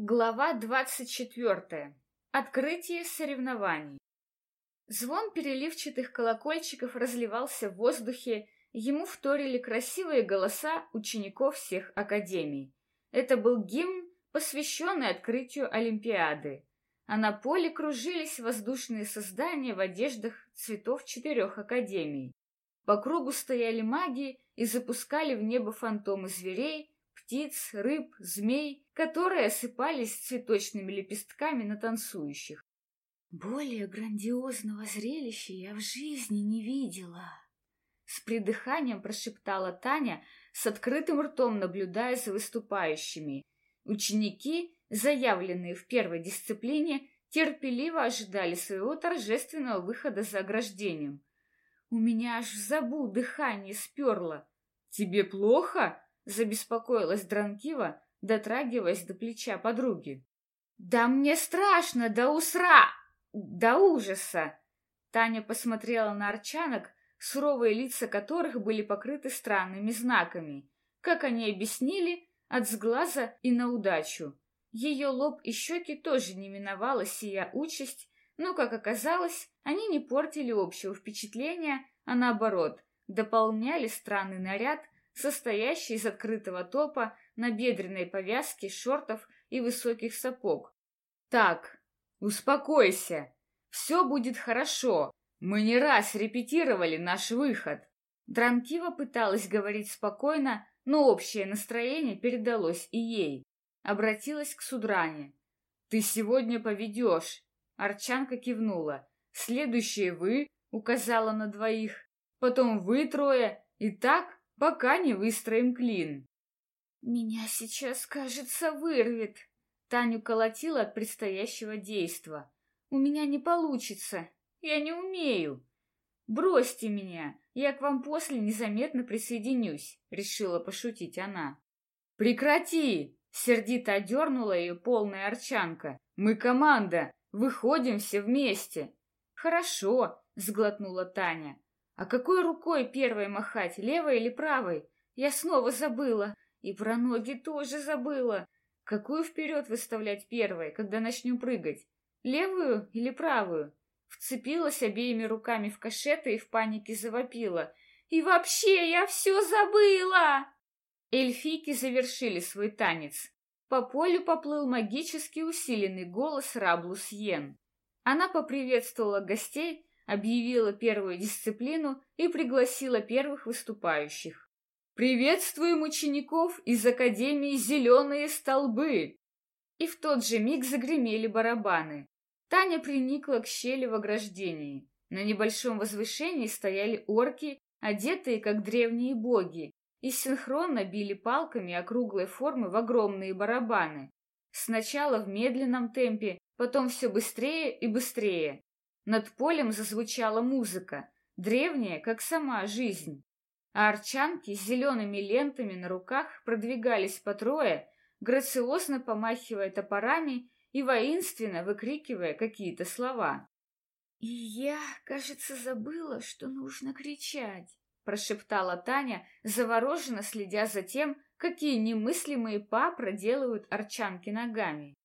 Глава двадцать четвертая. Открытие соревнований. Звон переливчатых колокольчиков разливался в воздухе, ему вторили красивые голоса учеников всех академий. Это был гимн, посвященный открытию Олимпиады, а на поле кружились воздушные создания в одеждах цветов четырех академий. По кругу стояли маги и запускали в небо фантомы зверей, птиц, рыб, змей, которые осыпались цветочными лепестками на танцующих. Более грандиозного зрелища я в жизни не видела. С придыханием прошептала Таня, с открытым ртом наблюдая за выступающими. Ученики, заявленные в первой дисциплине, терпеливо ожидали своего торжественного выхода за ограждением. У меня аж в забу дыхание сперло. «Тебе плохо?» Забеспокоилась Дранкива, дотрагиваясь до плеча подруги. «Да мне страшно до усра! До ужаса!» Таня посмотрела на арчанок, суровые лица которых были покрыты странными знаками. Как они объяснили, от сглаза и на удачу. Ее лоб и щеки тоже не миновала сия участь, но, как оказалось, они не портили общего впечатления, а наоборот, дополняли странный наряд, состоящий из открытого топа, набедренной повязки, шортов и высоких сапог. «Так, успокойся. Все будет хорошо. Мы не раз репетировали наш выход». Дранкива пыталась говорить спокойно, но общее настроение передалось и ей. Обратилась к Судране. «Ты сегодня поведешь». Арчанка кивнула. «Следующие вы», — указала на двоих. «Потом вы трое. И так пока не выстроим клин. Меня сейчас, кажется, вырвет. Таню колотила от предстоящего действа. У меня не получится. Я не умею. Бросьте меня, я к вам после незаметно присоединюсь, решила пошутить она. Прекрати! Сердито одернула ее полная арчанка. Мы команда, выходим все вместе. Хорошо, сглотнула Таня. А какой рукой первой махать, левой или правой? Я снова забыла. И про ноги тоже забыла. Какую вперед выставлять первой, когда начнем прыгать? Левую или правую? Вцепилась обеими руками в кашеты и в панике завопила. «И вообще, я все забыла!» Эльфийки завершили свой танец. По полю поплыл магически усиленный голос Раблус Йен. Она поприветствовала гостей, объявила первую дисциплину и пригласила первых выступающих. «Приветствуем учеников из Академии «Зеленые столбы!» И в тот же миг загремели барабаны. Таня приникла к щели в ограждении. На небольшом возвышении стояли орки, одетые как древние боги, и синхронно били палками округлой формы в огромные барабаны. Сначала в медленном темпе, потом все быстрее и быстрее. Над полем зазвучала музыка, древняя, как сама жизнь. А арчанки с зелеными лентами на руках продвигались по трое, грациозно помахивая топорами и воинственно выкрикивая какие-то слова. «И я, кажется, забыла, что нужно кричать», — прошептала Таня, завороженно следя за тем, какие немыслимые па проделывают арчанки ногами.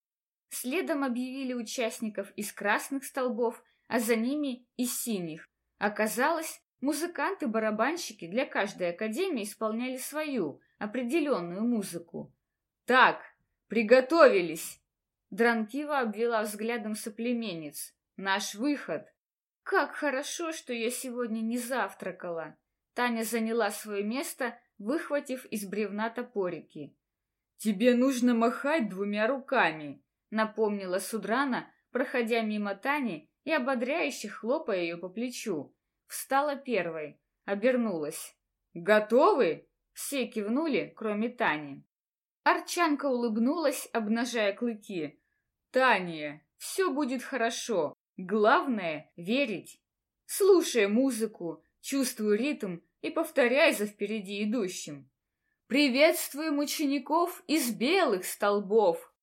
Следом объявили участников из красных столбов а за ними и синих. Оказалось, музыканты-барабанщики для каждой академии исполняли свою, определенную музыку. «Так, приготовились!» Дранкива обвела взглядом соплеменниц. «Наш выход!» «Как хорошо, что я сегодня не завтракала!» Таня заняла свое место, выхватив из бревна топорики. «Тебе нужно махать двумя руками», — напомнила Судрана, проходя мимо Тани и ободряюще хлопая ее по плечу. Встала первой, обернулась. «Готовы?» Все кивнули, кроме Тани. Арчанка улыбнулась, обнажая клыки. «Таня, все будет хорошо. Главное — верить. Слушай музыку, чувствуй ритм и повторяй за впереди идущим. Приветствуем учеников из белых столбов!»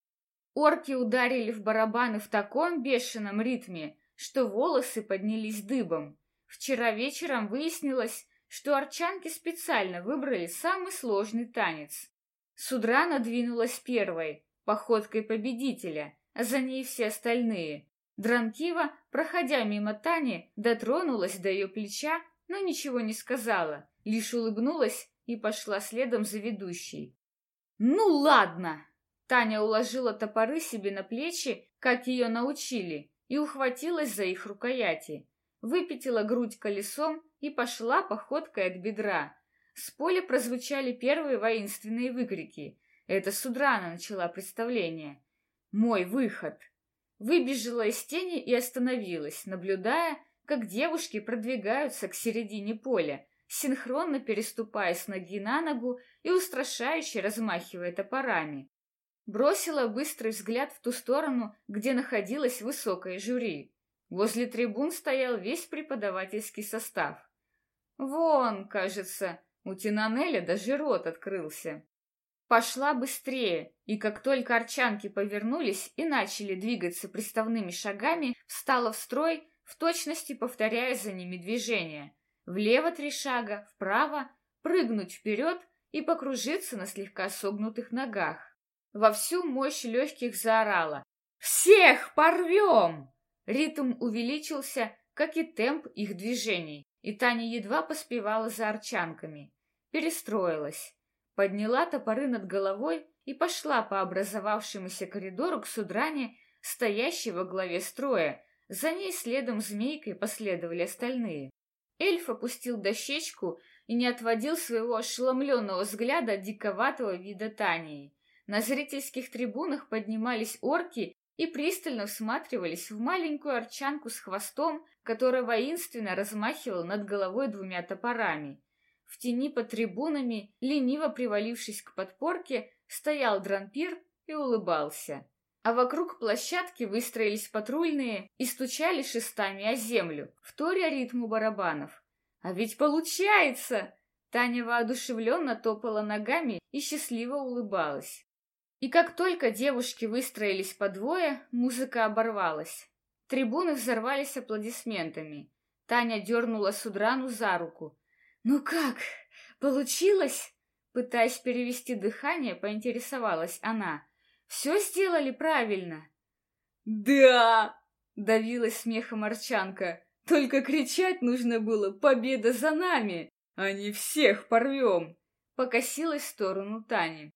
Орки ударили в барабаны в таком бешеном ритме, что волосы поднялись дыбом. Вчера вечером выяснилось, что арчанки специально выбрали самый сложный танец. Судрана двинулась первой, походкой победителя, а за ней все остальные. Дранкива, проходя мимо Тани, дотронулась до ее плеча, но ничего не сказала, лишь улыбнулась и пошла следом за ведущей. «Ну ладно!» Таня уложила топоры себе на плечи, как ее научили, и ухватилась за их рукояти. Выпятила грудь колесом и пошла походкой от бедра. С поля прозвучали первые воинственные выкрики. Это Судрана начала представление. «Мой выход!» Выбежала из тени и остановилась, наблюдая, как девушки продвигаются к середине поля, синхронно переступая с ноги на ногу и устрашающе размахивая топорами. Бросила быстрый взгляд в ту сторону, где находилось высокое жюри. Возле трибун стоял весь преподавательский состав. Вон, кажется, у Тинанеля даже рот открылся. Пошла быстрее, и как только арчанки повернулись и начали двигаться приставными шагами, встала в строй, в точности повторяя за ними движение. Влево три шага, вправо, прыгнуть вперед и покружиться на слегка согнутых ногах. Во всю мощь легких заорала. «Всех порвем!» Ритм увеличился, как и темп их движений, и Таня едва поспевала за арчанками. Перестроилась подняла топоры над головой и пошла по образовавшемуся коридору к судране, стоящей во главе строя. За ней следом змейкой последовали остальные. Эльф опустил дощечку и не отводил своего ошеломленного взгляда диковатого вида Тании. На зрительских трибунах поднимались орки и пристально всматривались в маленькую арчанку с хвостом, которая воинственно размахивала над головой двумя топорами. В тени под трибунами, лениво привалившись к подпорке, стоял дранпир и улыбался. А вокруг площадки выстроились патрульные и стучали шестами о землю, вторя ритму барабанов. «А ведь получается!» Таня воодушевленно топала ногами и счастливо улыбалась. И как только девушки выстроились по двое, музыка оборвалась. Трибуны взорвались аплодисментами. Таня дернула Судрану за руку. «Ну как, получилось?» Пытаясь перевести дыхание, поинтересовалась она. «Все сделали правильно?» «Да!» — давилась смехом Арчанка. «Только кричать нужно было «Победа за нами!» а не всех порвем!» Покосилась в сторону Тани.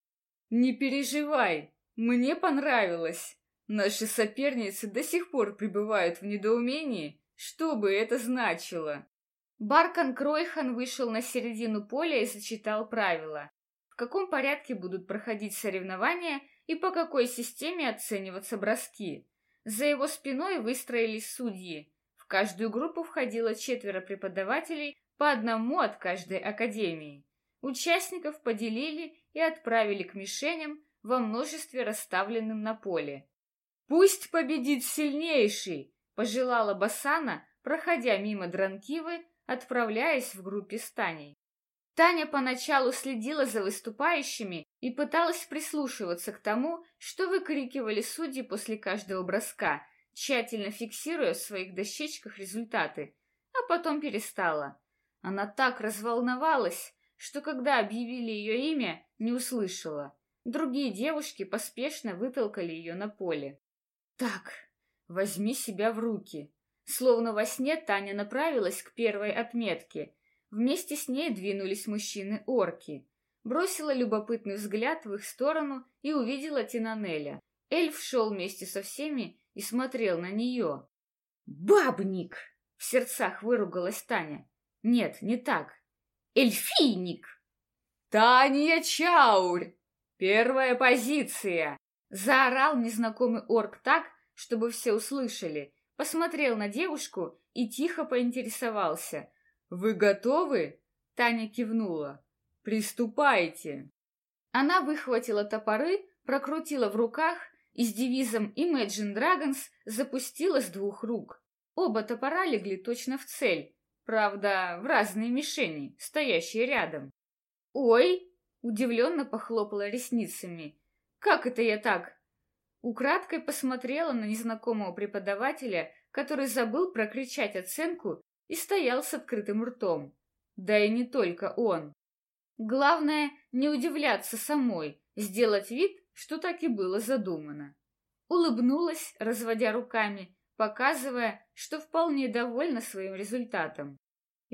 «Не переживай, мне понравилось. Наши соперницы до сих пор пребывают в недоумении, что бы это значило». Баркан Кройхан вышел на середину поля и зачитал правила. В каком порядке будут проходить соревнования и по какой системе оцениваться броски. За его спиной выстроились судьи. В каждую группу входило четверо преподавателей, по одному от каждой академии. Участников поделили и отправили к мишеням во множестве расставленным на поле. «Пусть победит сильнейший!» — пожелала Басана, проходя мимо Дранкивы, отправляясь в группе с Таней. Таня поначалу следила за выступающими и пыталась прислушиваться к тому, что выкрикивали судьи после каждого броска, тщательно фиксируя в своих дощечках результаты, а потом перестала. Она так разволновалась, что когда объявили ее имя, не услышала. Другие девушки поспешно вытолкали ее на поле. «Так, возьми себя в руки», Словно во сне Таня направилась к первой отметке. Вместе с ней двинулись мужчины-орки. Бросила любопытный взгляд в их сторону и увидела Тинанеля. Эльф шел вместе со всеми и смотрел на нее. «Бабник!» — в сердцах выругалась Таня. «Нет, не так. Эльфийник!» «Таня Чаурь! Первая позиция!» Заорал незнакомый орк так, чтобы все услышали, посмотрел на девушку и тихо поинтересовался. «Вы готовы?» Таня кивнула. «Приступайте!» Она выхватила топоры, прокрутила в руках и с девизом Imagine Dragons запустила с двух рук. Оба топора легли точно в цель, правда, в разные мишени, стоящие рядом. «Ой!» — удивленно похлопала ресницами. «Как это я так? Украдкой посмотрела на незнакомого преподавателя, который забыл прокричать оценку и стоял с открытым ртом. Да и не только он. Главное, не удивляться самой, сделать вид, что так и было задумано. Улыбнулась, разводя руками, показывая, что вполне довольна своим результатом.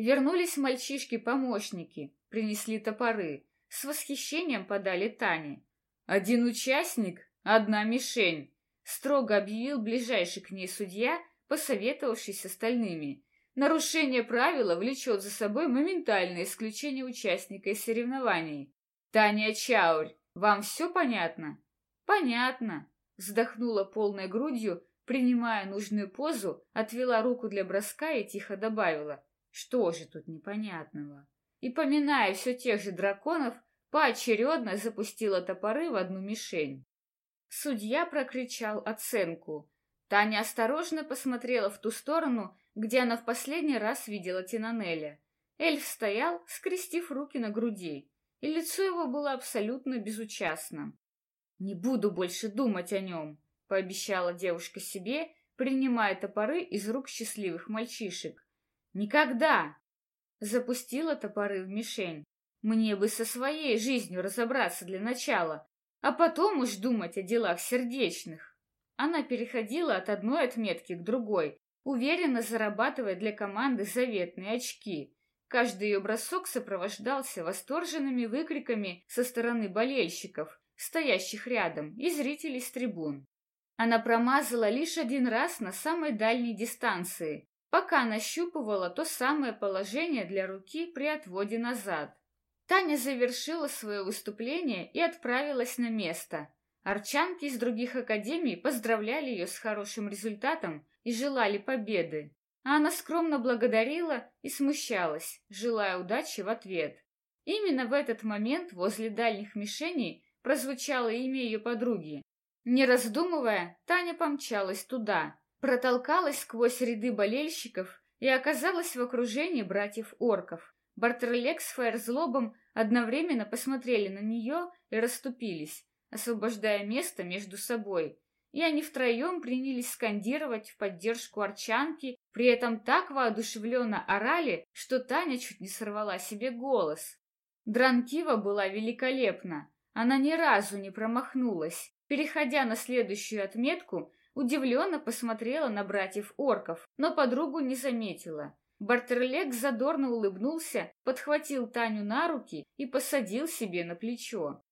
Вернулись мальчишки-помощники, принесли топоры, с восхищением подали Тане. Один участник, одна мишень, строго объявил ближайший к ней судья, посоветовавшись с остальными. Нарушение правила влечет за собой моментальное исключение участника из соревнований. Таня Чаурь, вам все понятно? Понятно. Вздохнула полной грудью, принимая нужную позу, отвела руку для броска и тихо добавила. Что же тут непонятного? И, поминая все тех же драконов, поочередно запустила топоры в одну мишень. Судья прокричал оценку. Таня осторожно посмотрела в ту сторону, где она в последний раз видела Тинанеля. Эльф стоял, скрестив руки на груди, и лицо его было абсолютно безучастным. «Не буду больше думать о нем», — пообещала девушка себе, принимая топоры из рук счастливых мальчишек. «Никогда!» Запустила топоры в мишень. Мне бы со своей жизнью разобраться для начала, а потом уж думать о делах сердечных. Она переходила от одной отметки к другой, уверенно зарабатывая для команды заветные очки. Каждый ее бросок сопровождался восторженными выкриками со стороны болельщиков, стоящих рядом, и зрителей с трибун. Она промазала лишь один раз на самой дальней дистанции, пока нащупывала то самое положение для руки при отводе назад. Таня завершила свое выступление и отправилась на место. Арчанки из других академий поздравляли ее с хорошим результатом и желали победы. А она скромно благодарила и смущалась, желая удачи в ответ. Именно в этот момент возле дальних мишеней прозвучало имя ее подруги. Не раздумывая, Таня помчалась туда, протолкалась сквозь ряды болельщиков и оказалась в окружении братьев-орков. Бартерлек с Фаерзлобом одновременно посмотрели на нее и расступились, освобождая место между собой, и они втроем принялись скандировать в поддержку арчанки, при этом так воодушевленно орали, что Таня чуть не сорвала себе голос. Дранкива была великолепна, она ни разу не промахнулась. Переходя на следующую отметку, удивленно посмотрела на братьев-орков, но подругу не заметила. Бартерлек задорно улыбнулся, подхватил Таню на руки и посадил себе на плечо.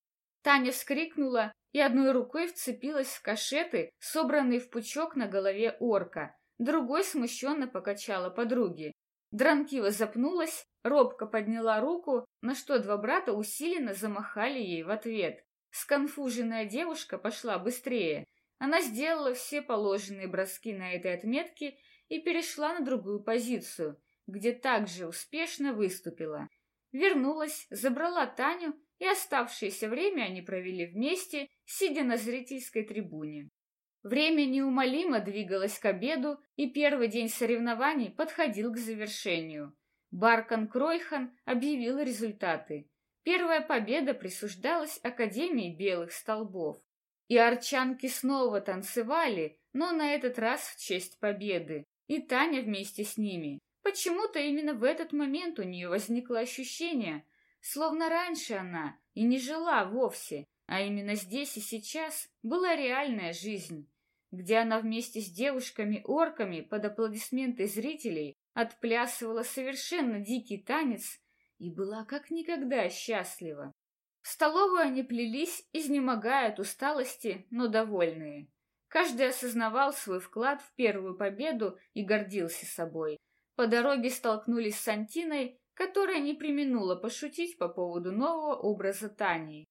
Таня вскрикнула и одной рукой вцепилась в кашеты, собранные в пучок на голове орка, другой смущенно покачала подруги. Дранкива запнулась, робко подняла руку, на что два брата усиленно замахали ей в ответ. Сконфуженная девушка пошла быстрее. Она сделала все положенные броски на этой отметке и перешла на другую позицию, где также успешно выступила. Вернулась, забрала Таню, и оставшееся время они провели вместе, сидя на зрительской трибуне. Время неумолимо двигалось к обеду, и первый день соревнований подходил к завершению. Баркан Кройхан объявил результаты. Первая победа присуждалась Академии Белых Столбов. И арчанки снова танцевали, но на этот раз в честь победы и Таня вместе с ними. Почему-то именно в этот момент у нее возникло ощущение, словно раньше она и не жила вовсе, а именно здесь и сейчас была реальная жизнь, где она вместе с девушками-орками под аплодисменты зрителей отплясывала совершенно дикий танец и была как никогда счастлива. В столовую они плелись, изнемогая от усталости, но довольные. Каждый осознавал свой вклад в первую победу и гордился собой. По дороге столкнулись с Антиной, которая не применула пошутить по поводу нового образа Тани.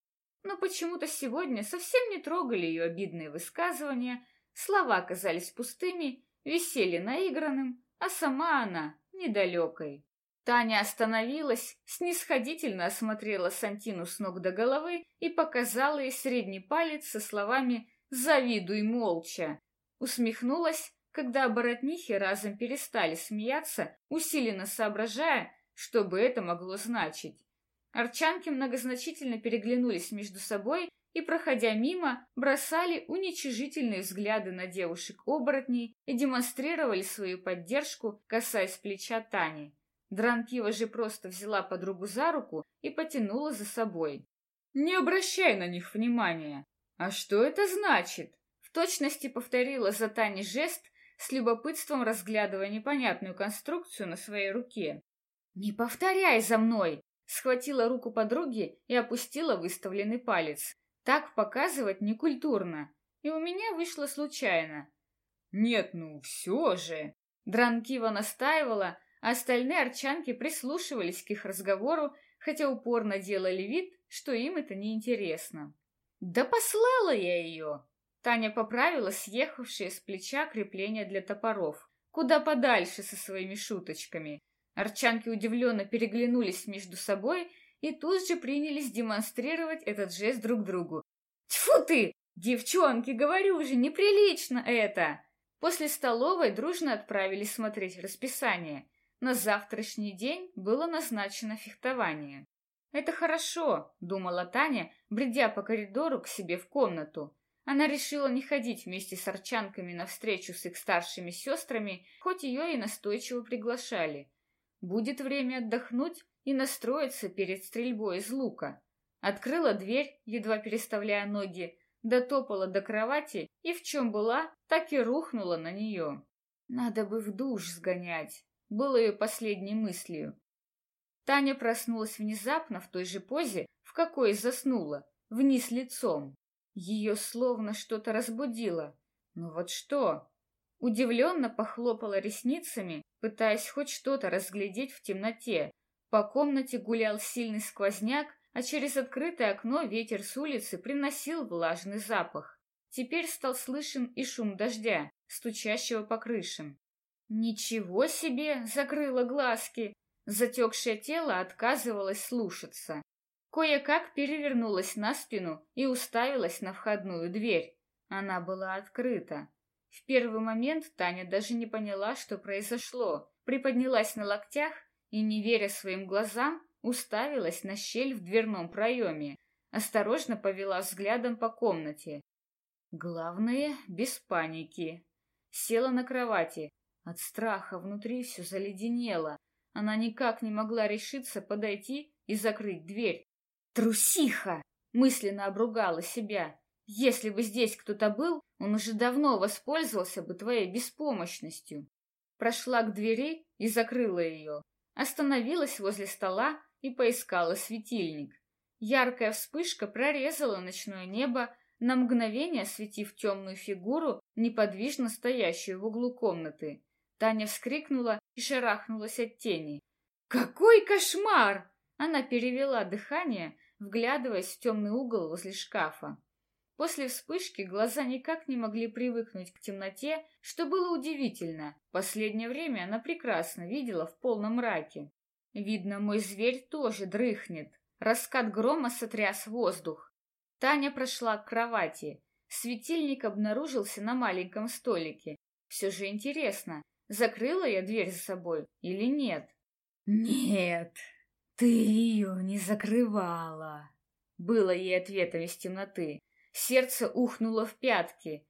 Но почему-то сегодня совсем не трогали ее обидные высказывания, слова казались пустыми, веселье наигранным, а сама она недалекой. Таня остановилась, снисходительно осмотрела Сантину с ног до головы и показала ей средний палец со словами Завидуй молча!» Усмехнулась, когда оборотнихи разом перестали смеяться, усиленно соображая, что бы это могло значить. Арчанки многозначительно переглянулись между собой и, проходя мимо, бросали уничижительные взгляды на девушек-оборотней и демонстрировали свою поддержку, касаясь плеча Тани. Дранкива же просто взяла подругу за руку и потянула за собой. «Не обращай на них внимания!» «А что это значит?» В точности повторила за Таней жест, с любопытством разглядывая непонятную конструкцию на своей руке. «Не повторяй за мной!» Схватила руку подруги и опустила выставленный палец. Так показывать некультурно. И у меня вышло случайно. «Нет, ну все же!» Дранкива настаивала, остальные арчанки прислушивались к их разговору, хотя упорно делали вид, что им это неинтересно. «Да послала я ее!» Таня поправила съехавшие с плеча крепления для топоров. Куда подальше со своими шуточками. Арчанки удивленно переглянулись между собой и тут же принялись демонстрировать этот жест друг другу. «Тьфу ты! Девчонки, говорю же, неприлично это!» После столовой дружно отправились смотреть расписание. На завтрашний день было назначено фехтование. «Это хорошо», — думала Таня, бредя по коридору к себе в комнату. Она решила не ходить вместе с арчанками на встречу с их старшими сестрами, хоть ее и настойчиво приглашали. Будет время отдохнуть и настроиться перед стрельбой из лука. Открыла дверь, едва переставляя ноги, дотопала до кровати и в чем была, так и рухнула на нее. Надо бы в душ сгонять, было ее последней мыслью. Таня проснулась внезапно в той же позе, в какой заснула, вниз лицом. Ее словно что-то разбудило. Ну вот что? Удивленно похлопала ресницами, пытаясь хоть что-то разглядеть в темноте. По комнате гулял сильный сквозняк, а через открытое окно ветер с улицы приносил влажный запах. Теперь стал слышен и шум дождя, стучащего по крышам. Ничего себе, закрыла глазки. Затекшее тело отказывалось слушаться. Кое-как перевернулась на спину и уставилась на входную дверь. Она была открыта. В первый момент Таня даже не поняла, что произошло. Приподнялась на локтях и, не веря своим глазам, уставилась на щель в дверном проеме, осторожно повела взглядом по комнате. Главное, без паники. Села на кровати. От страха внутри все заледенело. Она никак не могла решиться подойти и закрыть дверь. «Трусиха!» — мысленно обругала себя. «Если бы здесь кто-то был, он уже давно воспользовался бы твоей беспомощностью». Прошла к двери и закрыла ее. Остановилась возле стола и поискала светильник. Яркая вспышка прорезала ночное небо, на мгновение осветив темную фигуру, неподвижно стоящую в углу комнаты. Таня вскрикнула и шарахнулась от тени. «Какой кошмар!» Она перевела дыхание, вглядываясь в темный угол возле шкафа. После вспышки глаза никак не могли привыкнуть к темноте, что было удивительно. Последнее время она прекрасно видела в полном мраке. Видно, мой зверь тоже дрыхнет. Раскат грома сотряс воздух. Таня прошла к кровати. Светильник обнаружился на маленьком столике. Все же интересно, закрыла я дверь за собой или нет? Нет, ты ее не закрывала. Было ей ответом из темноты. Сердце ухнуло в пятки.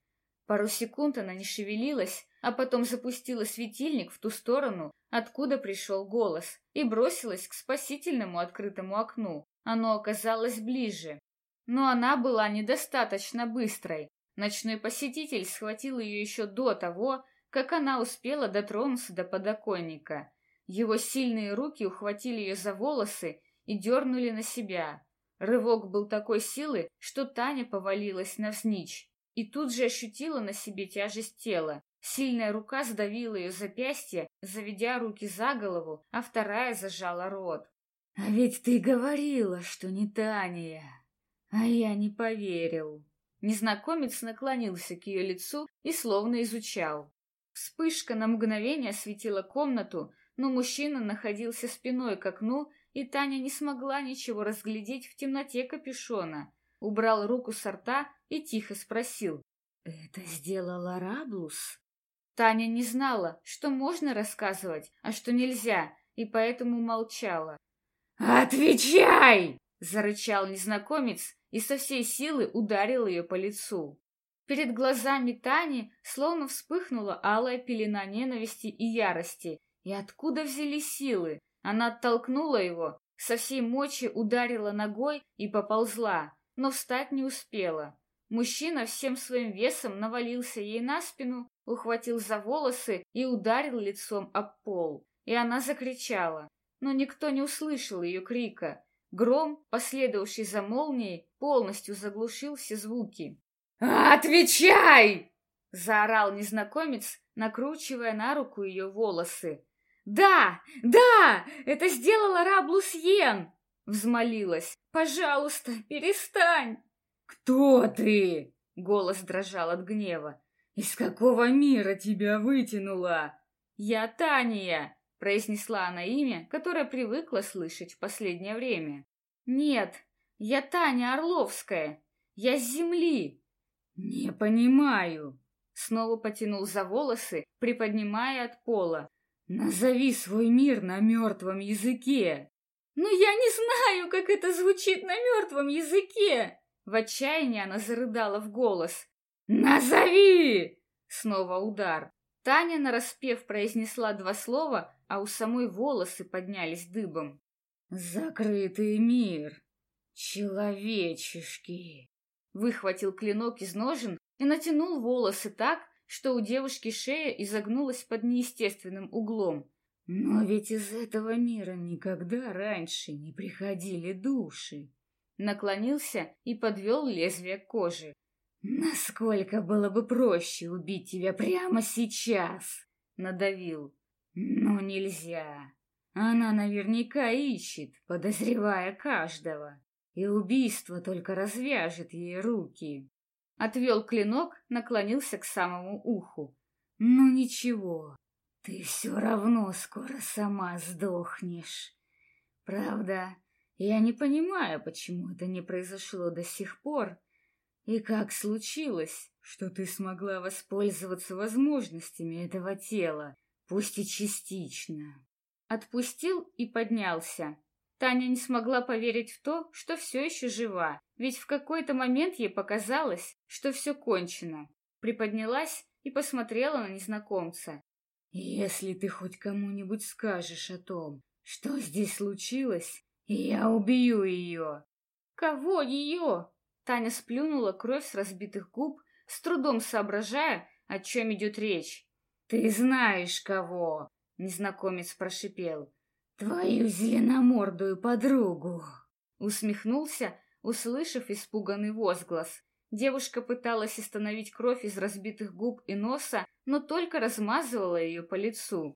Пару секунд она не шевелилась, а потом запустила светильник в ту сторону, откуда пришел голос, и бросилась к спасительному открытому окну. Оно оказалось ближе. Но она была недостаточно быстрой. Ночной посетитель схватил ее еще до того, как она успела дотронуться до подоконника. Его сильные руки ухватили ее за волосы и дернули на себя. Рывок был такой силы, что Таня повалилась навзничь и тут же ощутила на себе тяжесть тела. Сильная рука сдавила ее запястье, заведя руки за голову, а вторая зажала рот. «А ведь ты говорила, что не Таня!» А я не поверил. Незнакомец наклонился к ее лицу и словно изучал. Вспышка на мгновение осветила комнату, но мужчина находился спиной к окну, и Таня не смогла ничего разглядеть в темноте капюшона. Убрал руку с рта и тихо спросил. «Это сделала Раблус?» Таня не знала, что можно рассказывать, а что нельзя, и поэтому молчала. «Отвечай!» — зарычал незнакомец и со всей силы ударил ее по лицу. Перед глазами Тани словно вспыхнула алая пелена ненависти и ярости. И откуда взялись силы? Она оттолкнула его, со всей мочи ударила ногой и поползла, но встать не успела. Мужчина всем своим весом навалился ей на спину, ухватил за волосы и ударил лицом об пол. И она закричала, но никто не услышал ее крика. Гром, последовавший за молнией, полностью заглушил все звуки. «Отвечай!» — заорал незнакомец, накручивая на руку ее волосы. «Да! Да! Это сделала Раблусьен!» — взмолилась. «Пожалуйста, перестань!» «Кто ты?» — голос дрожал от гнева. «Из какого мира тебя вытянула?» «Я Таня!» — произнесла она имя, которое привыкла слышать в последнее время. «Нет, я Таня Орловская. Я с земли!» «Не понимаю!» Снова потянул за волосы, приподнимая от пола. «Назови свой мир на мертвом языке!» «Но я не знаю, как это звучит на мертвом языке!» В отчаянии она зарыдала в голос. «Назови!» Снова удар. Таня нараспев произнесла два слова, а у самой волосы поднялись дыбом. «Закрытый мир! Человечешки!» Выхватил клинок из ножен и натянул волосы так, что у девушки шея изогнулась под неестественным углом. «Но ведь из этого мира никогда раньше не приходили души!» наклонился и подвел лезвие к коже. «Насколько было бы проще убить тебя прямо сейчас!» — надавил. «Но нельзя. Она наверняка ищет, подозревая каждого, и убийство только развяжет ей руки». Отвел клинок, наклонился к самому уху. «Ну ничего, ты все равно скоро сама сдохнешь. Правда, я не понимаю, почему это не произошло до сих пор, и как случилось, что ты смогла воспользоваться возможностями этого тела, пусть и частично. Отпустил и поднялся. Таня не смогла поверить в то, что все еще жива, ведь в какой-то момент ей показалось, что все кончено. Приподнялась и посмотрела на незнакомца. «Если ты хоть кому-нибудь скажешь о том, что здесь случилось, «Я убью ее!» «Кого ее?» Таня сплюнула кровь с разбитых губ, с трудом соображая, о чем идет речь. «Ты знаешь, кого!» — незнакомец прошипел. «Твою зеленомордую подругу!» Усмехнулся, услышав испуганный возглас. Девушка пыталась остановить кровь из разбитых губ и носа, но только размазывала ее по лицу.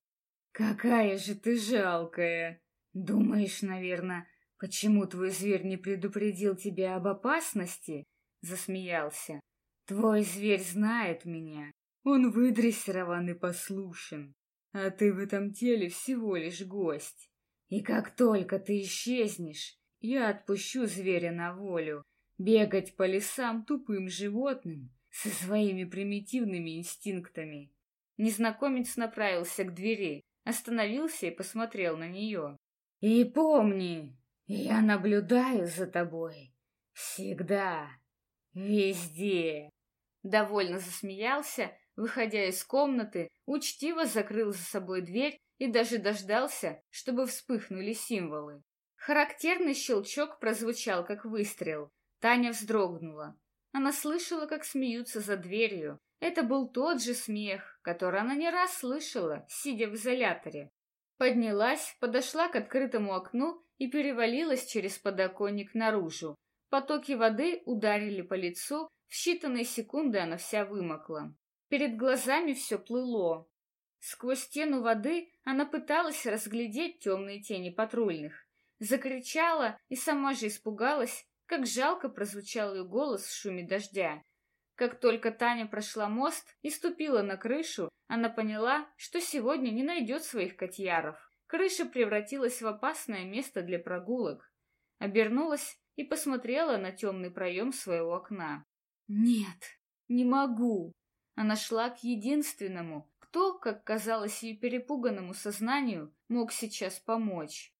«Какая же ты жалкая!» «Думаешь, наверное, почему твой зверь не предупредил тебя об опасности?» Засмеялся. «Твой зверь знает меня. Он выдрессирован и послушен. А ты в этом теле всего лишь гость. И как только ты исчезнешь, я отпущу зверя на волю, бегать по лесам тупым животным со своими примитивными инстинктами». Незнакомец направился к двери, остановился и посмотрел на нее. И помни, я наблюдаю за тобой. Всегда. Везде. Довольно засмеялся, выходя из комнаты, учтиво закрыл за собой дверь и даже дождался, чтобы вспыхнули символы. Характерный щелчок прозвучал, как выстрел. Таня вздрогнула. Она слышала, как смеются за дверью. Это был тот же смех, который она не раз слышала, сидя в изоляторе. Поднялась, подошла к открытому окну и перевалилась через подоконник наружу. Потоки воды ударили по лицу, в считанные секунды она вся вымокла. Перед глазами все плыло. Сквозь стену воды она пыталась разглядеть темные тени патрульных. Закричала и сама же испугалась, как жалко прозвучал ее голос в шуме дождя. Как только Таня прошла мост и ступила на крышу, она поняла, что сегодня не найдет своих котьяров. Крыша превратилась в опасное место для прогулок. Обернулась и посмотрела на темный проем своего окна. «Нет, не могу!» Она шла к единственному, кто, как казалось ей перепуганному сознанию, мог сейчас помочь.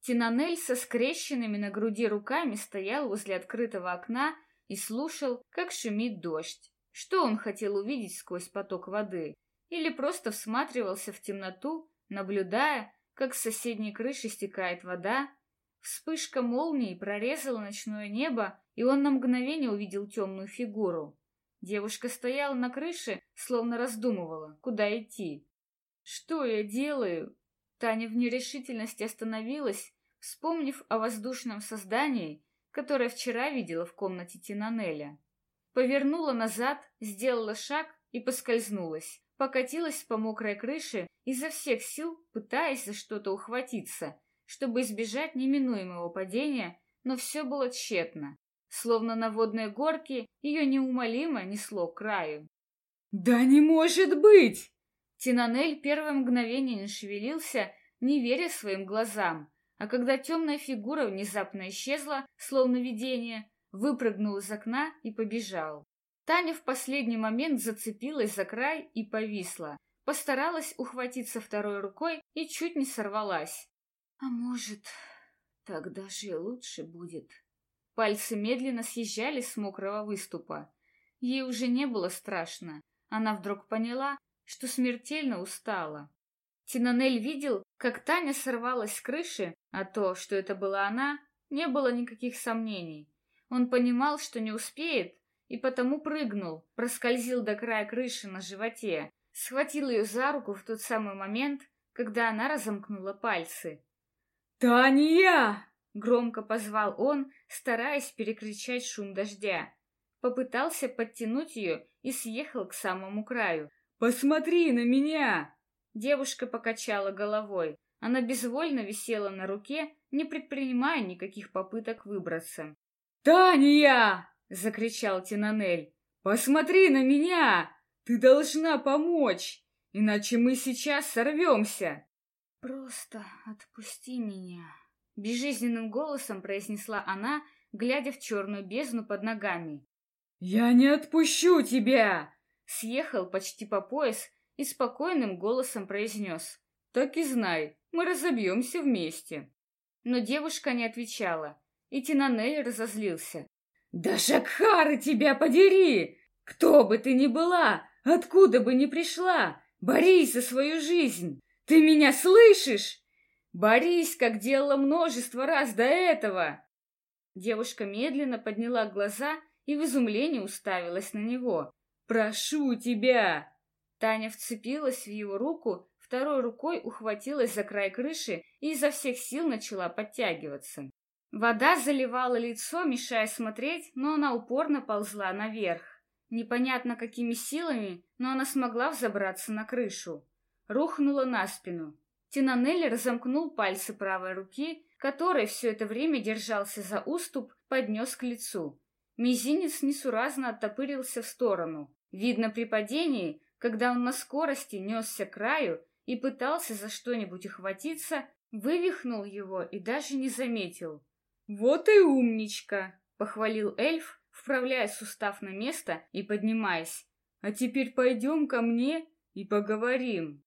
Тинанель со скрещенными на груди руками стоял возле открытого окна и слушал, как шумит дождь. Что он хотел увидеть сквозь поток воды? Или просто всматривался в темноту, наблюдая, как с соседней крыши стекает вода? Вспышка молнии прорезала ночное небо, и он на мгновение увидел темную фигуру. Девушка стояла на крыше, словно раздумывала, куда идти. «Что я делаю?» Таня в нерешительности остановилась, вспомнив о воздушном создании, которое вчера видела в комнате Тинанеля. Повернула назад, сделала шаг и поскользнулась. Покатилась по мокрой крыше, изо всех сил пытаясь за что-то ухватиться, чтобы избежать неминуемого падения, но все было тщетно. Словно на водной горке ее неумолимо несло к краю. «Да не может быть!» Тинанель первое мгновение не шевелился, не веря своим глазам, а когда темная фигура внезапно исчезла, словно видение, выпрыгнул из окна и побежал. Таня в последний момент зацепилась за край и повисла. Постаралась ухватиться второй рукой и чуть не сорвалась. А может, так даже лучше будет. Пальцы медленно съезжали с мокрого выступа. Ей уже не было страшно. Она вдруг поняла, что смертельно устала. Тинанель видел, как Таня сорвалась с крыши, а то, что это была она, не было никаких сомнений. Он понимал, что не успеет, и потому прыгнул, проскользил до края крыши на животе, схватил ее за руку в тот самый момент, когда она разомкнула пальцы. «Таня!» — громко позвал он, стараясь перекричать шум дождя. Попытался подтянуть ее и съехал к самому краю. «Посмотри на меня!» Девушка покачала головой. Она безвольно висела на руке, не предпринимая никаких попыток выбраться. «Таня!» — закричал Тинанель. «Посмотри на меня! Ты должна помочь, иначе мы сейчас сорвемся!» «Просто отпусти меня!» — безжизненным голосом произнесла она, глядя в черную бездну под ногами. «Я не отпущу тебя!» Съехал почти по пояс и спокойным голосом произнес. «Так и знай, мы разобьемся вместе». Но девушка не отвечала, и Тинанель разозлился. «Да Шакхары тебя подери! Кто бы ты ни была, откуда бы ни пришла, борись за свою жизнь! Ты меня слышишь? Борись, как делала множество раз до этого!» Девушка медленно подняла глаза и в изумлении уставилась на него. «Прошу тебя!» Таня вцепилась в его руку, второй рукой ухватилась за край крыши и изо всех сил начала подтягиваться. Вода заливала лицо, мешая смотреть, но она упорно ползла наверх. Непонятно какими силами, но она смогла взобраться на крышу. Рухнула на спину. Тинанелли разомкнул пальцы правой руки, который все это время держался за уступ, поднес к лицу. Мизинец несуразно оттопырился в сторону. Видно, при падении когда он на скорости несся к краю и пытался за что-нибудь ухватиться, вывихнул его и даже не заметил. «Вот и умничка!» — похвалил эльф, вправляя сустав на место и поднимаясь. «А теперь пойдем ко мне и поговорим».